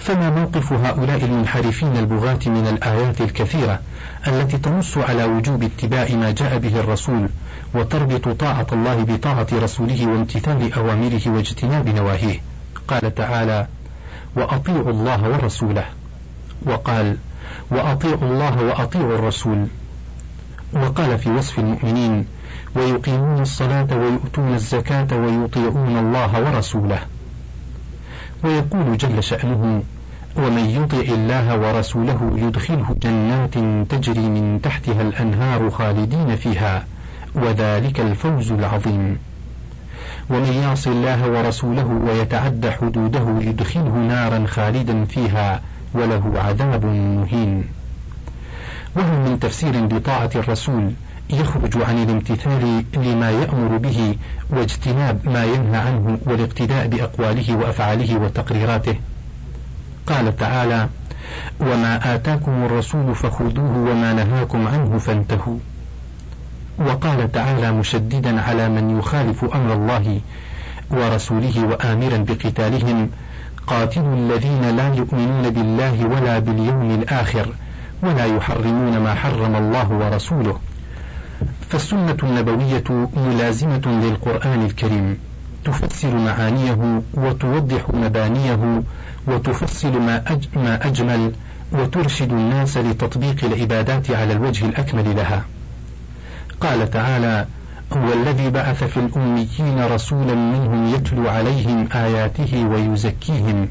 فما موقف هؤلاء المنحرفين البغاة من الآيات الكثيرة التي تنص على وجوب اتباع ما جاء به الرسول وتربط طاعة الله بطاعة رسوله وامتثال أوامره واجتناب نواهيه؟ قال تعالى وأطيعوا الله ورسوله. وقال وأطيعوا الله وأطيعوا الرسول. وقال في وصف المؤمنين ويقيمون الصلاة ويؤتون الزكاة ويطيعون الله ورسوله. ويقول جل شأنه ومن يطع الله ورسوله يدخله جنات تجري من تحتها الأنهار خالدين فيها وذلك الفوز العظيم. ومن يعص الله ورسوله ويتعد حدوده يدخله نارا خالدا فيها وله عذاب مهين. وهو من تفسير بطاعة الرسول يخرج عن الامتثال لما يأمر به واجتناب ما ينهى عنه والاقتداء بأقواله وأفعاله وتقريراته. قال تعالى وما آتاكم الرسول فخذوه وما نهاكم عنه فانتهوا. وقال تعالى مشددا على من يخالف أمر الله ورسوله وآمرا بقتالهم قاتلوا الذين لا يؤمنون بالله ولا باليوم الآخر ولا يحرمون ما حرم الله ورسوله فالسنة النبوية ملازمة للقرآن الكريم. تفسر معانيه وتوضح مبانيه وتفصل ما, أج ما أجمل وترشد الناس لتطبيق العبادات على الوجه الأكمل لها. قال تعالى هو الذي بعث في الأميين رسولا منهم يتلو عليهم آياته ويزكيهم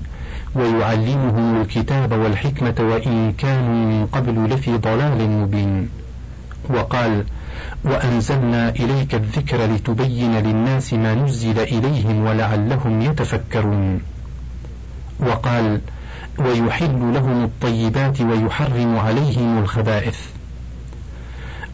ويعلمهم الكتاب والحكمة وإن كانوا من قبل لفي ضلال مبين وقال وأنزلنا إليك الذكر لتبين للناس ما نزل إليهم ولعلهم يتفكرون. وقال ويحل لهم الطيبات ويحرم عليهم الخبائث.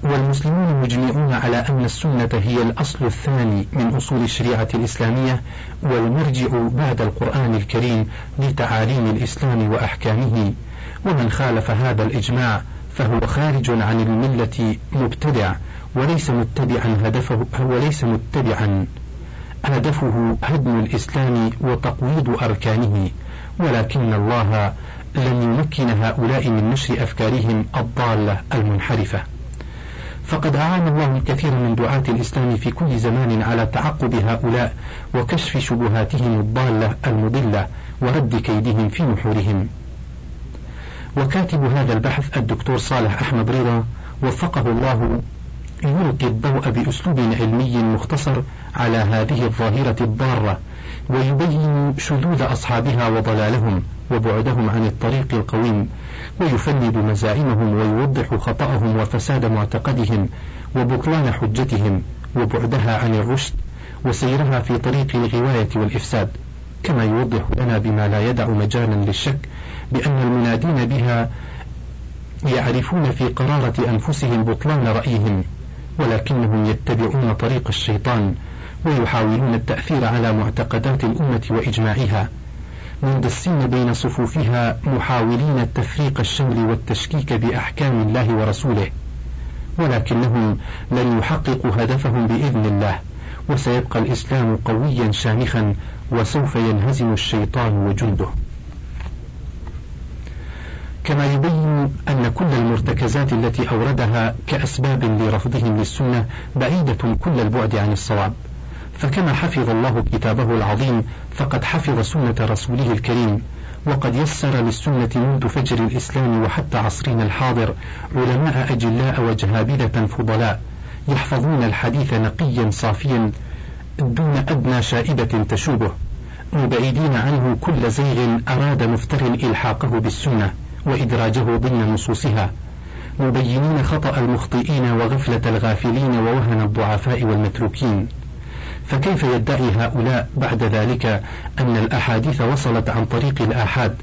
والمسلمون مجمعون على أن السنة هي الأصل الثاني من أصول الشريعة الإسلامية والمرجع بعد القرآن الكريم لتعاليم الإسلام وأحكامه. ومن خالف هذا الإجماع فهو خارج عن الملة مبتدع وليس متبعا هدفه وليس متبعا هدفه هدم الإسلام وتقويض أركانه ولكن الله لم يمكن هؤلاء من نشر أفكارهم الضالة المنحرفة. فقد أعان الله الكثير من دعاة الإسلام في كل زمان على تعقب هؤلاء وكشف شبهاتهم الضالة المضلة ورد كيدهم في نحورهم. وكاتب هذا البحث الدكتور صالح أحمد رضا وفقه الله يلقي الضوء بأسلوب علمي مختصر على هذه الظاهرة الضارة ويبين شذوذ أصحابها وضلالهم وبعدهم عن الطريق القويم ويفند مزاعمهم ويوضح خطأهم وفساد معتقدهم وبطلان حجتهم وبعدها عن الرشد وسيرها في طريق الغواية والإفساد. كما يوضح لنا بما لا يدع مجالا للشك بأن المنادين بها يعرفون في قرارة أنفسهم بطلان رأيهم. ولكنهم يتبعون طريق الشيطان ويحاولون التأثير على معتقدات الأمة وإجماعها. مندسين بين صفوفها محاولين تفريق الشمل والتشكيك بأحكام الله ورسوله. ولكنهم لن يحققوا هدفهم بإذن الله وسيبقى الإسلام قويا شامخا وسوف ينهزم الشيطان وجنده. كما يبين أن كل المرتكزات التي أوردها كأسباب لرفضهم للسنة بعيدة كل البعد عن الصواب. فكما حفظ الله كتابه العظيم فقد حفظ سنة رسوله الكريم. وقد يسر للسنة منذ فجر الإسلام وحتى عصرنا الحاضر علماء أجلاء وجهابذة فضلاء يحفظون الحديث نقيا صافيا دون أدنى شائبة تشوبه مبعدين عنه كل زيغ أراد مفتر إلحاقه بالسنة. وإدراجه ضمن نصوصها مبينين خطأ المخطئين وغفلة الغافلين ووهن الضعفاء والمتروكين. فكيف يدعي هؤلاء بعد ذلك أن الأحاديث وصلت عن طريق الآحاد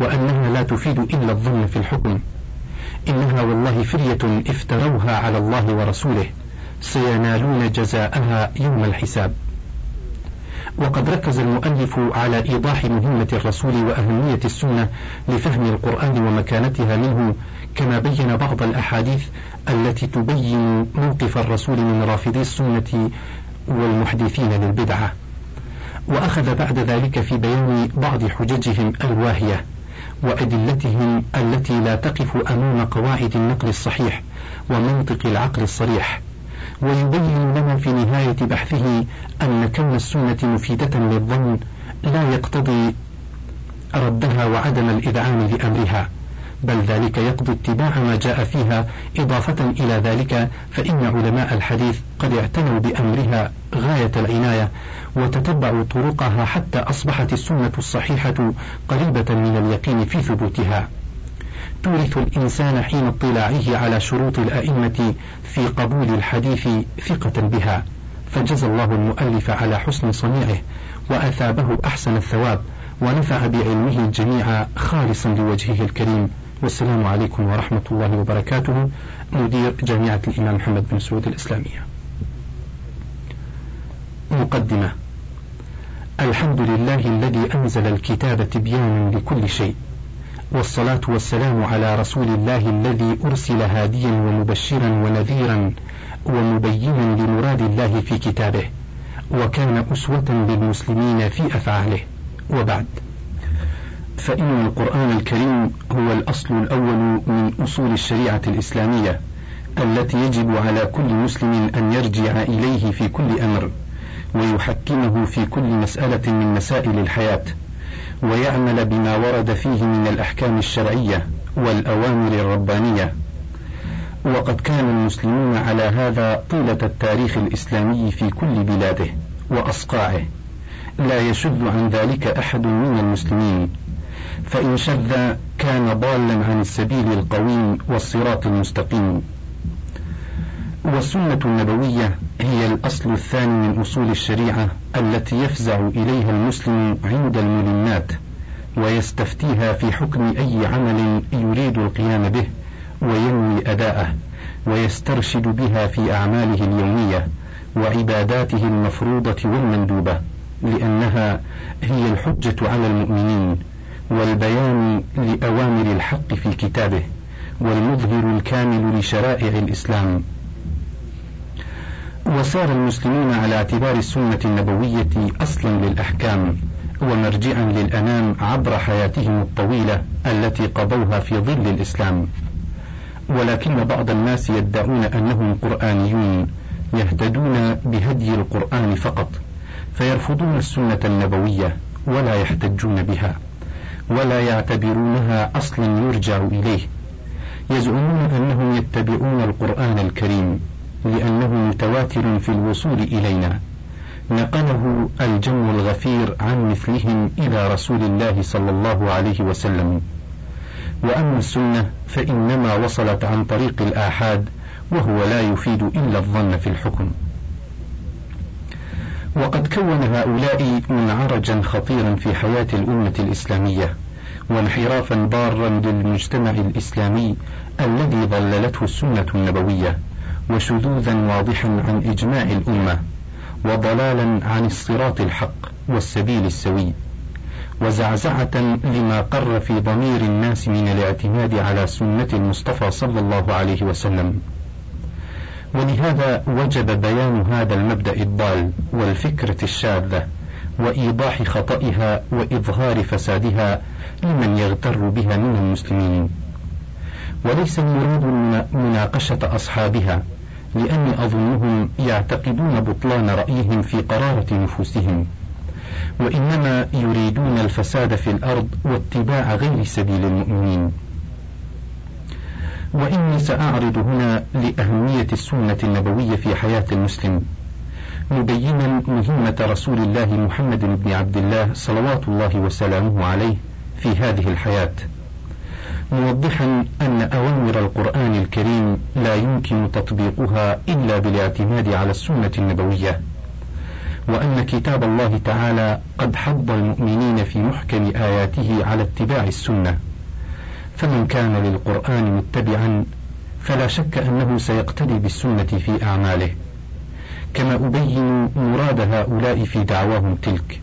وأنها لا تفيد إلا الظن في الحكم؟ إنها والله فرية افتروها على الله ورسوله. سينالون جزاءها يوم الحساب. وقد ركز المؤلف على إيضاح مهمة الرسول وأهمية السنة لفهم القرآن ومكانتها منه كما بين بعض الأحاديث التي تبين موقف الرسول من رافضي السنة والمحدثين للبدعة. وأخذ بعد ذلك في بيان بعض حججهم الواهية وأدلتهم التي لا تقف أمام قواعد النقل الصحيح ومنطق العقل الصريح. ويبين لنا في نهاية بحثه أن كون السنة مفيدة للظن لا يقتضي ردها وعدم الإذعان لأمرها بل ذلك يقضي اتباع ما جاء فيها إضافة إلى ذلك فإن علماء الحديث قد اعتنوا بأمرها غاية العناية وتتبعوا طرقها حتى أصبحت السنة الصحيحة قريبة من اليقين في ثبوتها. تورث الإنسان حين اطلاعه على شروط الأئمة في قبول الحديث ثقة بها. فجزى الله المؤلف على حسن صنيعه وأثابه أحسن الثواب ونفع بعلمه الجميع خالصا لوجهه الكريم. والسلام عليكم ورحمة الله وبركاته. مدير جامعة الإمام محمد بن سعود الإسلامية. مقدمة. الحمد لله الذي أنزل الكتاب تبيانا لكل شيء. والصلاة والسلام على رسول الله الذي أرسل هاديا ومبشرا ونذيرا ومبينا لمراد الله في كتابه وكان أسوة للمسلمين في أفعاله. وبعد فإن القرآن الكريم هو الأصل الأول من أصول الشريعة الإسلامية التي يجب على كل مسلم أن يرجع إليه في كل أمر ويحكمه في كل مسألة من مسائل الحياة. ويعمل بما ورد فيه من الأحكام الشرعية والأوامر الربانية. وقد كان المسلمون على هذا طيلة التاريخ الإسلامي في كل بلاده وأصقاعه. لا يشد عن ذلك أحد من المسلمين. فإن شذ كان ضالا عن السبيل القويم والصراط المستقيم. والسنة النبوية هي الأصل الثاني من أصول الشريعة التي يفزع إليها المسلم عند الملمات ويستفتيها في حكم أي عمل يريد القيام به وينوي أداءه ويسترشد بها في أعماله اليومية وعباداته المفروضة والمندوبة لأنها هي الحجة على المؤمنين والبيان لأوامر الحق في كتابه والمظهر الكامل لشرائع الإسلام. وصار المسلمون على اعتبار السنة النبوية أصلا للأحكام ومرجعا للأنام عبر حياتهم الطويلة التي قضوها في ظل الإسلام. ولكن بعض الناس يدعون أنهم قرآنيون يهتدون بهدي القرآن فقط فيرفضون السنة النبوية ولا يحتجون بها ولا يعتبرونها أصلا يرجع إليه. يزعمون أنهم يتبعون القرآن الكريم. لأنه متواتر في الوصول إلينا. نقله الجم الغفير عن مثلهم إلى رسول الله صلى الله عليه وسلم. وأما السنة فإنما وصلت عن طريق الآحاد وهو لا يفيد إلا الظن في الحكم. وقد كون هؤلاء منعرجا خطيرا في حياة الأمة الإسلامية وانحرافا ضارا للمجتمع الإسلامي الذي ظللته السنة النبوية. وشذوذا واضحا عن إجماع الأمة وضلالا عن الصراط الحق والسبيل السوي وزعزعة لما قر في ضمير الناس من الاعتماد على سنة المصطفى صلى الله عليه وسلم. ولهذا وجب بيان هذا المبدأ الضال والفكرة الشاذة وإيضاح خطئها وإظهار فسادها لمن يغتر بها من المسلمين. وليس المراد مناقشة أصحابها لأني أظنهم يعتقدون بطلان رأيهم في قرارة نفوسهم. وإنما يريدون الفساد في الأرض واتباع غير سبيل المؤمنين. وإني سأعرض هنا لأهمية السنة النبوية في حياة المسلم. مبينا مهمة رسول الله محمد بن عبد الله صلوات الله وسلامه عليه في هذه الحياة. موضحا أن أوامر القرآن الكريم لا يمكن تطبيقها إلا بالاعتماد على السنة النبوية وأن كتاب الله تعالى قد حض المؤمنين في محكم آياته على اتباع السنة. فمن كان للقرآن متبعا فلا شك أنه سيقتدي بالسنة في أعماله. كما أبين مراد هؤلاء في دعواهم تلك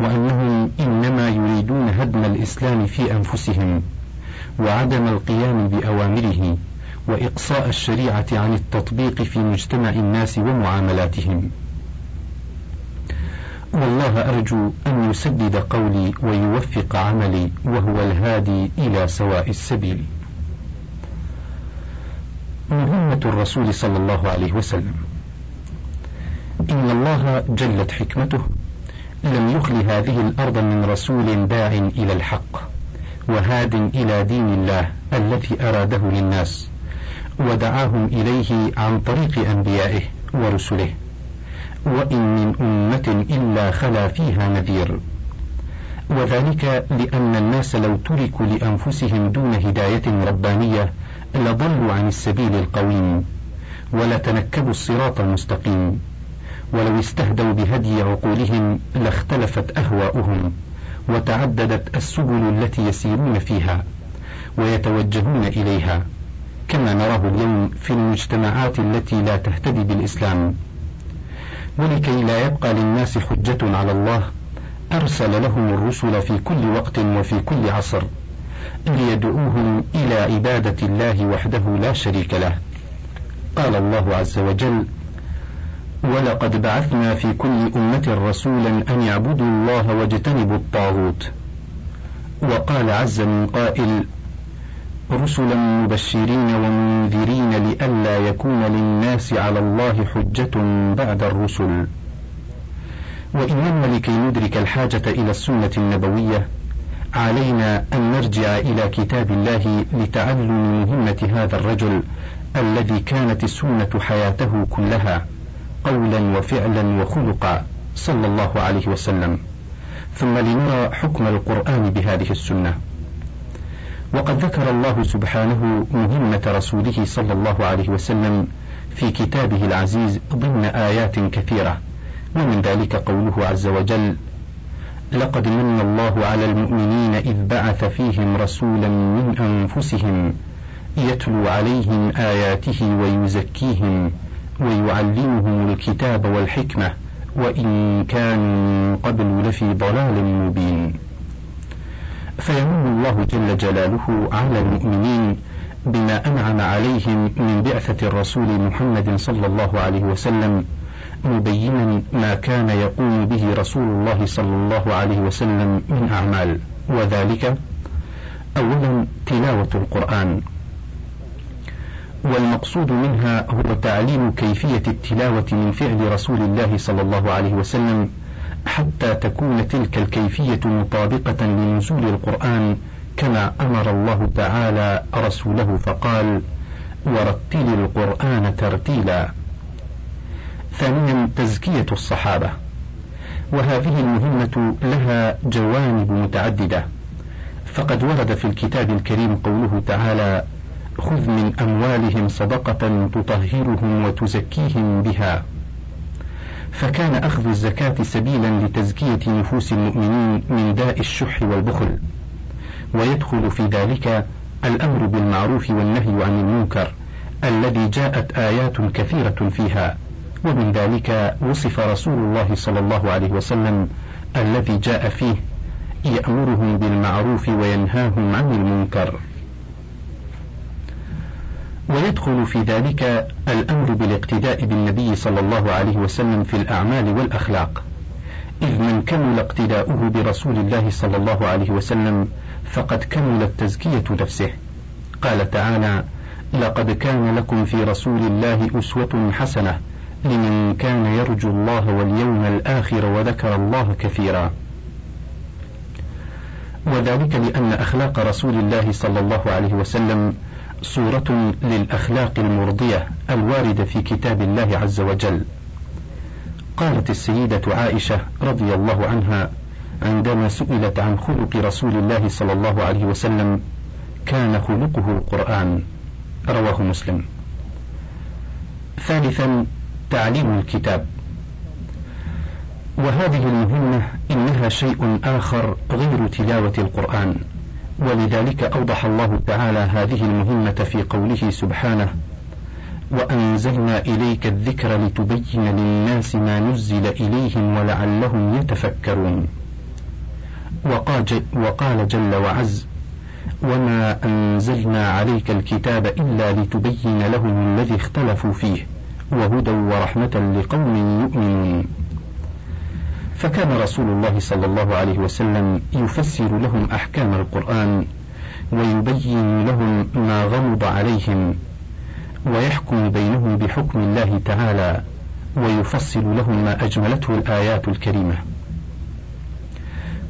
وأنهم إنما يريدون هدم الإسلام في أنفسهم. وعدم القيام بأوامره وإقصاء الشريعة عن التطبيق في مجتمع الناس ومعاملاتهم. والله أرجو أن يسدد قولي ويوفق عملي وهو الهادي إلى سواء السبيل. مهمة الرسول صلى الله عليه وسلم. إن الله جلت حكمته لم يخل هذه الأرض من رسول داع إلى الحق. وهاد إلى دين الله الذي أراده للناس ودعاهم إليه عن طريق أنبيائه ورسله وإن من أمة إلا خلا فيها نذير. وذلك لأن الناس لو تركوا لأنفسهم دون هداية ربانية لضلوا عن السبيل القويم ولتنكبوا الصراط المستقيم ولو استهدوا بهدي عقولهم لاختلفت أهواؤهم. وتعددت السبل التي يسيرون فيها ويتوجهون إليها كما نراه اليوم في المجتمعات التي لا تهتدي بالإسلام. ولكي لا يبقى للناس حجة على الله أرسل لهم الرسل في كل وقت وفي كل عصر ليدعوهم إلى عبادة الله وحده لا شريك له. قال الله عز وجل ولقد بعثنا في كل أمة رسولا أن يعبدوا الله واجتنبوا الطاغوت. وقال عز من قائل رسلا مبشرين ومنذرين لئلا يكون للناس على الله حجة بعد الرسل. وإنما لكي ندرك الحاجة إلى السنة النبوية علينا أن نرجع إلى كتاب الله لتعلم مهمة هذا الرجل الذي كانت السنة حياته كلها. قولا وفعلا وخلقا صلى الله عليه وسلم. ثم لنرى حكم القرآن بهذه السنة. وقد ذكر الله سبحانه مهمة رسوله صلى الله عليه وسلم في كتابه العزيز ضمن آيات كثيرة ومن ذلك قوله عز وجل لقد من الله على المؤمنين إذ بعث فيهم رسولا من أنفسهم يتلو عليهم آياته ويزكيهم ويعلمهم الكتاب والحكمة وإن كانوا قبل لفي ضلال مبين. فيمن الله جل جلاله على المؤمنين بما أنعم عليهم من بعثة الرسول محمد صلى الله عليه وسلم مبينا ما كان يقوم به رسول الله صلى الله عليه وسلم من أعمال. وذلك أولا تلاوة القرآن. والمقصود منها هو تعليم كيفية التلاوة من فعل رسول الله صلى الله عليه وسلم حتى تكون تلك الكيفية مطابقة لنزول القرآن كما أمر الله تعالى رسوله فقال: ورتل القرآن ترتيلا. ثانيا تزكية الصحابة، وهذه المهمة لها جوانب متعددة، فقد ورد في الكتاب الكريم قوله تعالى: خذ من أموالهم صدقة تطهرهم وتزكيهم بها. فكان أخذ الزكاة سبيلا لتزكية نفوس المؤمنين من داء الشح والبخل. ويدخل في ذلك الأمر بالمعروف والنهي عن المنكر الذي جاءت آيات كثيرة فيها. ومن ذلك وصف رسول الله صلى الله عليه وسلم الذي جاء فيه يأمرهم بالمعروف وينهاهم عن المنكر. ويدخل في ذلك الأمر بالاقتداء بالنبي صلى الله عليه وسلم في الأعمال والأخلاق. إذ من كمل اقتداؤه برسول الله صلى الله عليه وسلم فقد كملت تزكية نفسه. قال تعالى لقد كان لكم في رسول الله أسوة حسنة لمن كان يرجو الله واليوم الآخر وذكر الله كثيرا. وذلك لأن أخلاق رسول الله صلى الله عليه وسلم صورة للأخلاق المرضية الواردة في كتاب الله عز وجل. قالت السيدة عائشة رضي الله عنها عندما سئلت عن خلق رسول الله صلى الله عليه وسلم: كان خلقه القرآن. رواه مسلم. ثالثا تعليم الكتاب. وهذه المهمة إنها شيء آخر غير تلاوة القرآن. ولذلك أوضح الله تعالى هذه المهمة في قوله سبحانه: وأنزلنا إليك الذكر لتبين للناس ما نزل إليهم ولعلهم يتفكرون. وقال, وقال جل وعز: وما أنزلنا عليك الكتاب إلا لتبين لهم الذي اختلفوا فيه وهدى ورحمة لقوم يؤمنون. فكان رسول الله صلى الله عليه وسلم يفسر لهم أحكام القرآن ويبين لهم ما غمض عليهم ويحكم بينهم بحكم الله تعالى ويفصل لهم ما أجملته الآيات الكريمة.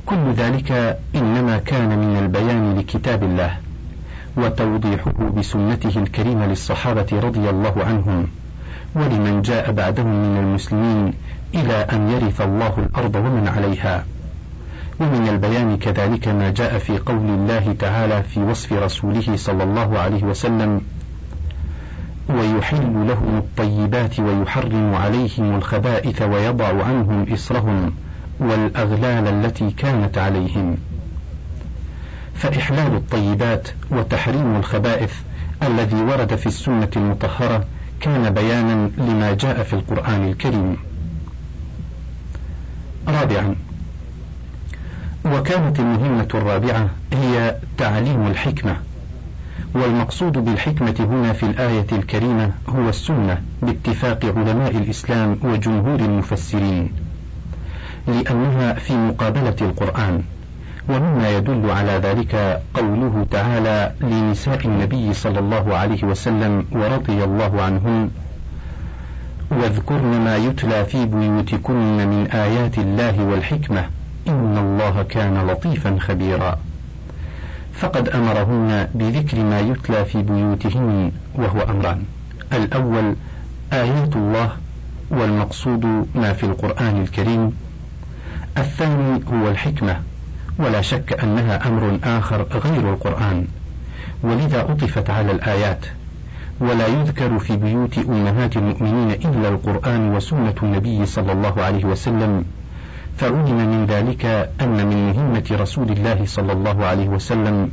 كل ذلك إنما كان من البيان لكتاب الله وتوضيحه بسنته الكريمة للصحابة رضي الله عنهم ولمن جاء بعدهم من المسلمين إلى أن يرث الله الأرض ومن عليها. ومن البيان كذلك ما جاء في قول الله تعالى في وصف رسوله صلى الله عليه وسلم ويحل لهم الطيبات ويحرم عليهم الخبائث ويضع عنهم إصرهم والأغلال التي كانت عليهم. فإحلال الطيبات وتحريم الخبائث الذي ورد في السنة المطهرة كان بيانا لما جاء في القرآن الكريم. رابعا. وكانت المهمة الرابعة هي تعليم الحكمة. والمقصود بالحكمة هنا في الآية الكريمة هو السنة باتفاق علماء الإسلام وجمهور المفسرين لأنها في مقابلة القرآن ومما يدل على ذلك قوله تعالى لنساء النبي صلى الله عليه وسلم ورضي الله عنهن واذكرن ما يتلى في بيوتكن من آيات الله والحكمة. إن الله كان لطيفا خبيرا. فقد أمرهن بذكر ما يتلى في بيوتهن وهو أمران. الأول آيات الله والمقصود ما في القرآن الكريم. الثاني هو الحكمة ولا شك أنها أمر آخر غير القرآن. ولذا أطفت على الآيات. ولا يذكر في بيوت أمهات المؤمنين إلا القرآن وسنة النبي صلى الله عليه وسلم. فعلم من ذلك أن من مهمة رسول الله صلى الله عليه وسلم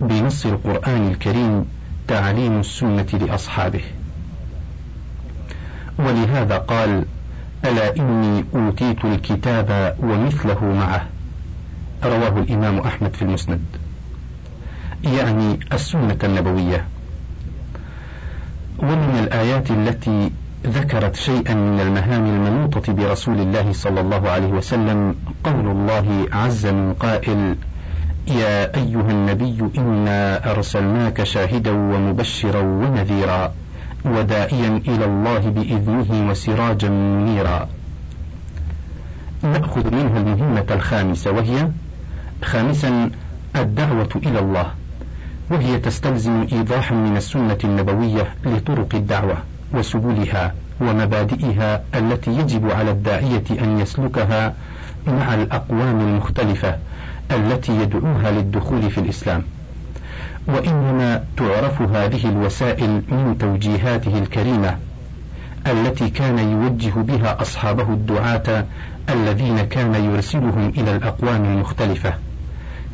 بنص القرآن الكريم تعليم السنة لأصحابه. ولهذا قال ألا إني أوتيت الكتاب ومثله معه رواه الإمام أحمد في المسند. يعني السنة النبوية. ومن الآيات التي ذكرت شيئا من المهام المنوطة برسول الله صلى الله عليه وسلم قول الله عز من قائل يا أيها النبي إنا أرسلناك شاهدا ومبشرا ونذيرا وداعيا إلى الله بإذنه وسراجا منيرا. نأخذ منها المهمة الخامسة وهي خامسا الدعوة إلى الله. وهي تستلزم إيضاحا من السنة النبوية لطرق الدعوة وسبلها ومبادئها التي يجب على الداعية أن يسلكها مع الأقوام المختلفة التي يدعوها للدخول في الإسلام. وإنما تعرف هذه الوسائل من توجيهاته الكريمة التي كان يوجه بها أصحابه الدعاة الذين كان يرسلهم إلى الأقوام المختلفة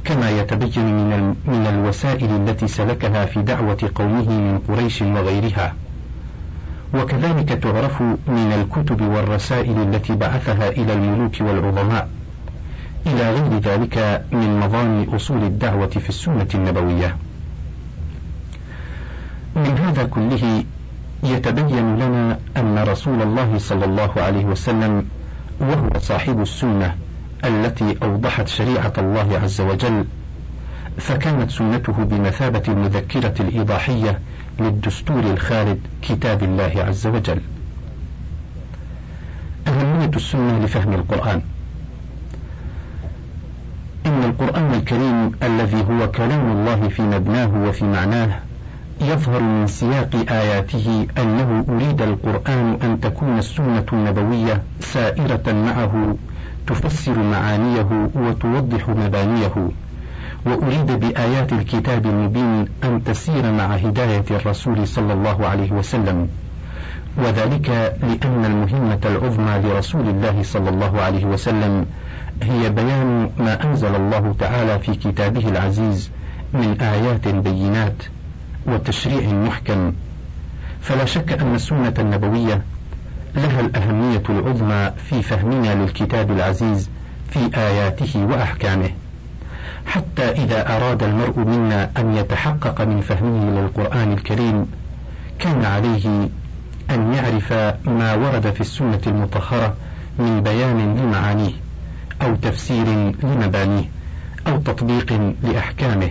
كما يتبين من, من الوسائل التي سلكها في دعوة قومه من قريش وغيرها. وكذلك تعرف من الكتب والرسائل التي بعثها إلى الملوك والعظماء إلى غير ذلك من مظان أصول الدعوة في السنة النبوية. من هذا كله يتبين لنا أن رسول الله صلى الله عليه وسلم وهو صاحب السنة التي أوضحت شريعة الله عز وجل فكانت سنته بمثابة المذكرة الإيضاحية للدستور الخالد كتاب الله عز وجل. أهمية السنة لفهم القرآن. إن القرآن الكريم الذي هو كلام الله في مبناه وفي معناه يظهر من سياق آياته أنه أريد القرآن أن تكون السنة النبوية سائرة معه تفسر معانيه وتوضح مبانيه وأريد بآيات الكتاب المبين أن تسير مع هداية الرسول صلى الله عليه وسلم وذلك لأن المهمة العظمى لرسول الله صلى الله عليه وسلم هي بيان ما أنزل الله تعالى في كتابه العزيز من آيات بينات وتشريع محكم. فلا شك أن السنة النبوية لها الأهمية العظمى في فهمنا للكتاب العزيز في آياته وأحكامه. حتى إذا أراد المرء منا أن يتحقق من فهمه للقرآن الكريم كان عليه أن يعرف ما ورد في السنة المطهرة من بيان لمعانيه أو تفسير لمبانيه أو تطبيق لأحكامه.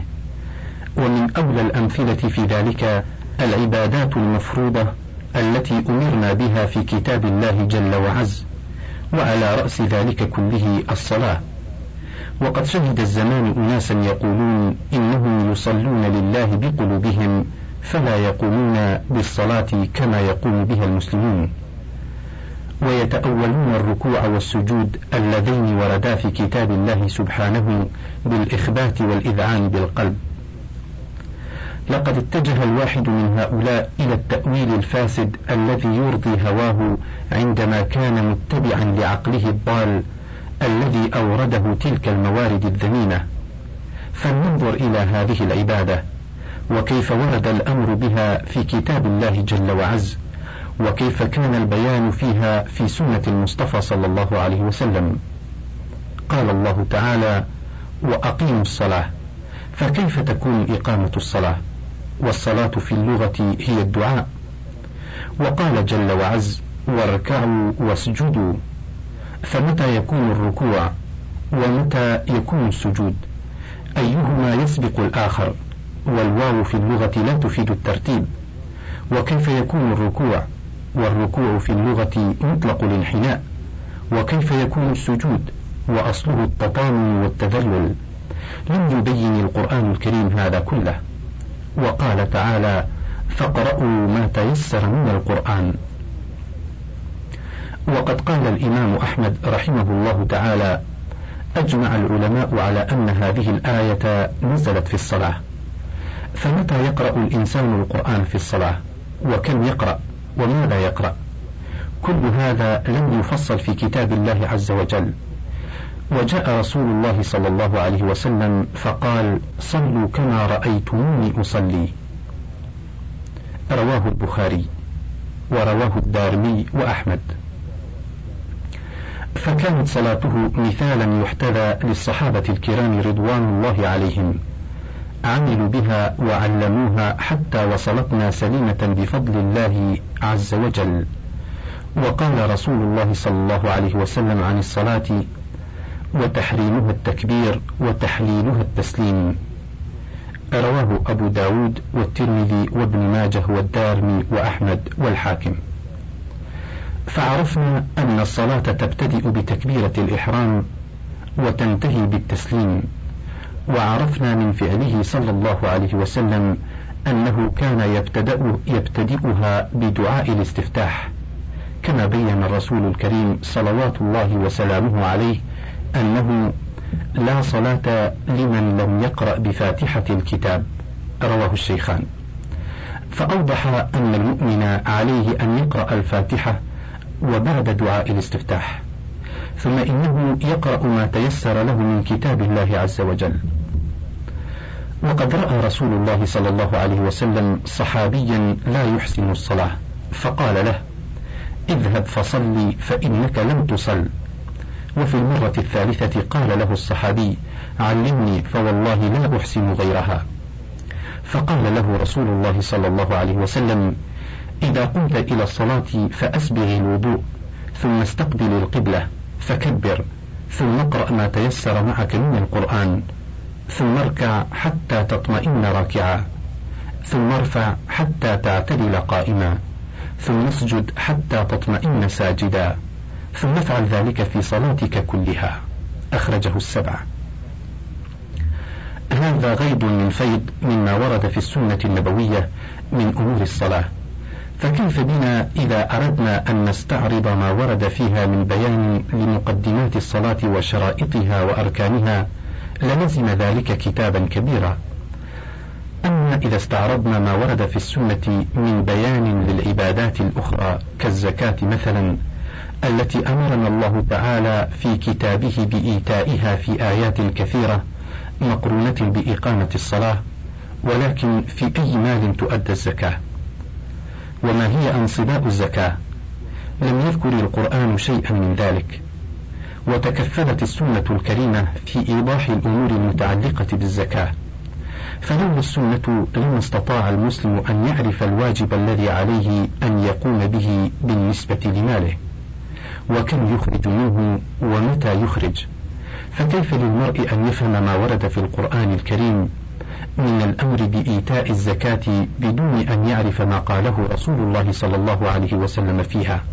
ومن أولى الأمثلة في ذلك العبادات المفروضة التي أمرنا بها في كتاب الله جل وعز وعلى رأس ذلك كله الصلاة. وقد شهد الزمان أناسا يقولون إنهم يصلون لله بقلوبهم فلا يقومون بالصلاة كما يقوم بها المسلمون. ويتأولون الركوع والسجود اللذين وردا في كتاب الله سبحانه بالإخبات والإذعان بالقلب. لقد اتجه الواحد من هؤلاء إلى التأويل الفاسد الذي يرضي هواه عندما كان متبعا لعقله الضال الذي أورده تلك الموارد الذميمة. فلننظر إلى هذه العبادة وكيف ورد الأمر بها في كتاب الله جل وعز وكيف كان البيان فيها في سنة المصطفى صلى الله عليه وسلم. قال الله تعالى وأقيموا الصلاة فكيف تكون إقامة الصلاة؟ والصلاة في اللغة هي الدعاء. وقال جل وعز واركعوا واسجدوا. فمتى يكون الركوع ومتى يكون السجود؟ أيهما يسبق الآخر؟ والواو في اللغة لا تفيد الترتيب. وكيف يكون الركوع؟ والركوع في اللغة مطلق الانحناء وكيف يكون السجود؟ وأصله التطامن والتذلل. لم يبين القرآن الكريم هذا كله. وقال تعالى فاقرأوا ما تيسر من القرآن. وقد قال الإمام أحمد رحمه الله تعالى أجمع العلماء على أن هذه الآية نزلت في الصلاة. فمتى يقرأ الإنسان القرآن في الصلاة؟ وكم يقرأ؟ وماذا يقرأ؟ كل هذا لم يفصل في كتاب الله عز وجل. وجاء رسول الله صلى الله عليه وسلم فقال صلوا كما رأيتموني أصلي. رواه البخاري ورواه الدارمي وأحمد. فكانت صلاته مثالا يحتذى للصحابة الكرام رضوان الله عليهم. عملوا بها وعلموها حتى وصلتنا سليمة بفضل الله عز وجل. وقال رسول الله صلى الله عليه وسلم عن الصلاة وتحريمها التكبير وتحليلها التسليم. رواه أبو داود والترمذي وابن ماجه والدارمي وأحمد والحاكم. فعرفنا أن الصلاة تبتدئ بتكبيرة الإحرام وتنتهي بالتسليم وعرفنا من فعله صلى الله عليه وسلم أنه كان يبتدأ يبتدئها بدعاء الاستفتاح كما بين الرسول الكريم صلوات الله وسلامه عليه أنه لا صلاة لمن لم يقرأ بفاتحة الكتاب رواه الشيخان. فأوضح أن المؤمن عليه أن يقرأ الفاتحة وبعد دعاء الاستفتاح ثم إنه يقرأ ما تيسر له من كتاب الله عز وجل. وقد رأى رسول الله صلى الله عليه وسلم صحابيا لا يحسن الصلاة فقال له اذهب فصلي فإنك لم تصل. وفي المرة الثالثة قال له الصحابي علمني فوالله لا أحسن غيرها. فقال له رسول الله صلى الله عليه وسلم إذا قمت إلى الصلاة فأسبغ الوضوء ثم استقبل القبلة فكبر ثم اقرأ ما تيسر معك من القرآن ثم اركع حتى تطمئن راكعا ثم ارفع حتى تعتدل قائما ثم اسجد حتى تطمئن ساجدا. ثم افعل ذلك في صلاتك كلها. أخرجه السبعة هذا غيض من فيض مما ورد في السنة النبوية من أمور الصلاة. فكيف بنا إذا أردنا أن نستعرض ما ورد فيها من بيان لمقدمات الصلاة وشرائطها وأركانها للزم ذلك كتابا كبيرا. أما إذا استعرضنا ما ورد في السنة من بيان للعبادات الأخرى كالزكاة مثلا التي أمرنا الله تعالى في كتابه بإيتائها في آيات كثيرة مقرونة بإقامة الصلاة ولكن في أي مال تؤدى الزكاة؟ وما هي أنصباء الزكاة؟ لم يذكر القرآن شيئا من ذلك. وتكفلت السنة الكريمة في إيضاح الأمور المتعلقة بالزكاة. فلولا السنة لما استطاع المسلم أن يعرف الواجب الذي عليه أن يقوم به بالنسبة لماله. وكم يخرج منه ومتى يخرج؟ فكيف للمرء أن يفهم ما ورد في القرآن الكريم من الأمر بإيتاء الزكاة بدون أن يعرف ما قاله رسول الله صلى الله عليه وسلم فيها؟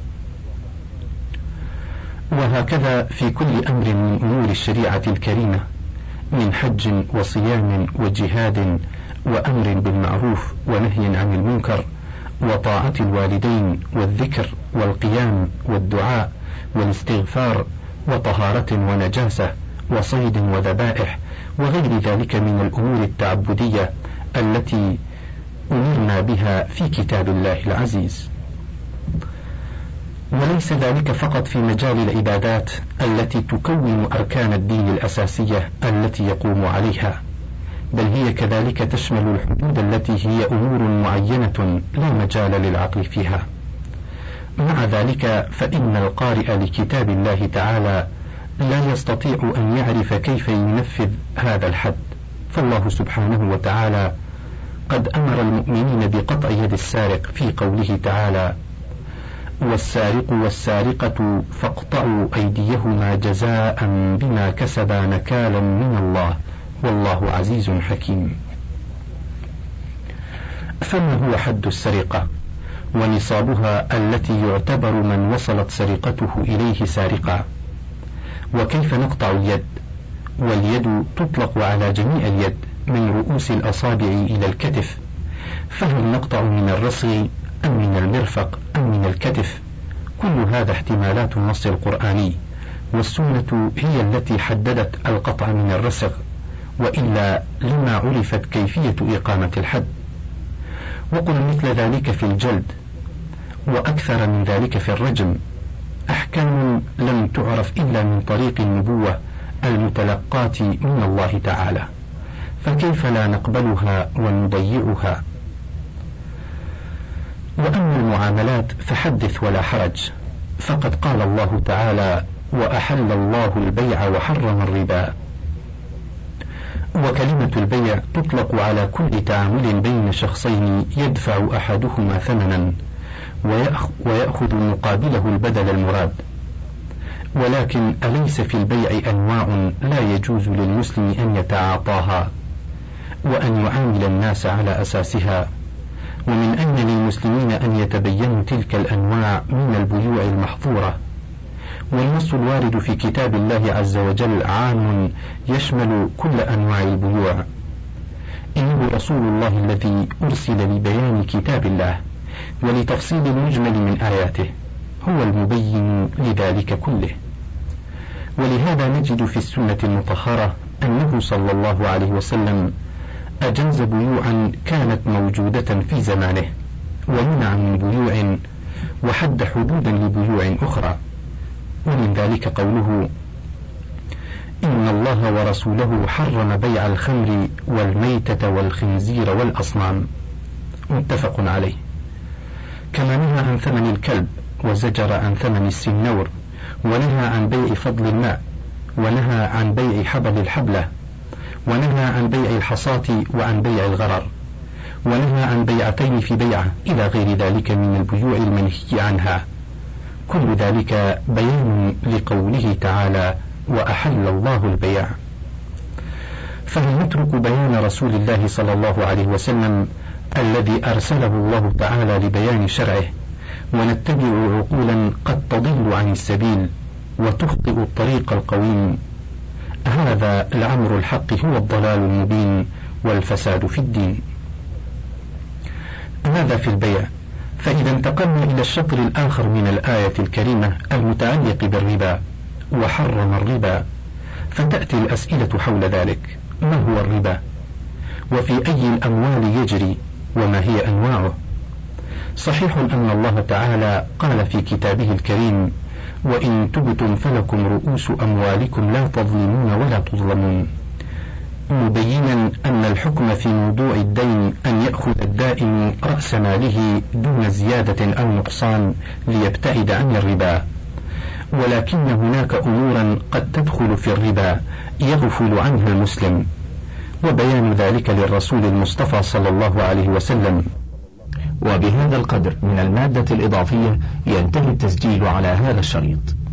وهكذا في كل أمر من أمور الشريعة الكريمة من حج وصيام وجهاد وأمر بالمعروف ونهي عن المنكر وطاعة الوالدين والذكر والقيام والدعاء والاستغفار وطهارة ونجاسة وصيد وذبائح وغير ذلك من الأمور التعبدية التي أمرنا بها في كتاب الله العزيز. وليس ذلك فقط في مجال العبادات التي تكون أركان الدين الأساسية التي يقوم عليها، بل هي كذلك تشمل الحدود التي هي أمور معينة لا مجال للعقل فيها. مع ذلك فإن القارئ لكتاب الله تعالى لا يستطيع أن يعرف كيف ينفذ هذا الحد فالله سبحانه وتعالى قد أمر المؤمنين بقطع يد السارق في قوله تعالى والسارق والسارقة فاقطعوا أيديهما جزاء بما كسبا نكالا من الله والله عزيز حكيم. فما هو حد السرقة؟ ونصابها التي يعتبر من وصلت سرقته إليه سارقا. وكيف نقطع اليد؟ واليد تطلق على جميع اليد من رؤوس الأصابع إلى الكتف. فهل نقطع من الرصغ أم من المرفق أم من الكتف؟ كل هذا احتمالات النص القرآني. والسنة هي التي حددت القطع من الرسغ وإلا لما عرفت كيفية إقامة الحد. وقل مثل ذلك في الجلد. وأكثر من ذلك في الرجم. أحكام لم تعرف إلا من طريق النبوة المتلقاة من الله تعالى. فكيف لا نقبلها ونضيعها وأما المعاملات فحدث ولا حرج. فقد قال الله تعالى وأحل الله البيع وحرم الربا. وكلمة البيع تطلق على كل تعامل بين شخصين يدفع أحدهما ثمنا. ويأخذ مقابله البدل المراد. ولكن أليس في البيع أنواع لا يجوز للمسلم أن يتعاطاها وأن يعامل الناس على أساسها؟ ومن أين للمسلمين أن يتبينوا تلك الأنواع من البيوع المحظورة؟ والنص الوارد في كتاب الله عز وجل عام يشمل كل أنواع البيوع. إنه رسول الله الذي أرسل لبيان كتاب الله. ولتفصيل المجمل من آياته هو المبين لذلك كله. ولهذا نجد في السنة المطهرة أنه صلى الله عليه وسلم أجاز بيوعا كانت موجودة في زمانه ومنع من بيوع وحد حدودا لبيوع أخرى. ومن ذلك قوله إن الله ورسوله حرم بيع الخمر والميتة والخنزير والأصنام. متفق عليه. كما نهى عن ثمن الكلب وزجر عن ثمن السنور ونهى عن بيع فضل الماء ونهى عن بيع حبل الحبلة ونهى عن بيع الحصاة وعن بيع الغرر ونهى عن بيعتين في بيعة إلى غير ذلك من البيوع المنهي عنها. كل ذلك بيان لقوله تعالى وأحل الله البيع. فهل نترك بيان رسول الله صلى الله عليه وسلم الذي أرسله الله تعالى لبيان شرعه ونتبع عقولا قد تضل عن السبيل وتخطئ الطريق القويم. هذا العمر الحق هو الضلال المبين والفساد في الدين. هذا في البيع. فإذا انتقلنا إلى الشطر الآخر من الآية الكريمة المتعلق بالربا وحرم الربا. فتأتي الأسئلة حول ذلك. ما هو الربا؟ وفي أي الأموال يجري؟ وما هي أنواعه. صحيح أن الله تعالى قال في كتابه الكريم وإن تبتم فلكم رؤوس أموالكم لا تظلمون ولا تظلمون مبينا أن الحكم في موضوع الدين أن يأخذ الدائن رأس ماله دون زيادة أو نقصان ليبتعد عن الربا. ولكن هناك أمورا قد تدخل في الربا يغفل عنها المسلم. وبيان ذلك للرسول المصطفى صلى الله عليه وسلم. وبهذا القدر من المادة الإضافية ينتهي التسجيل على هذا الشريط.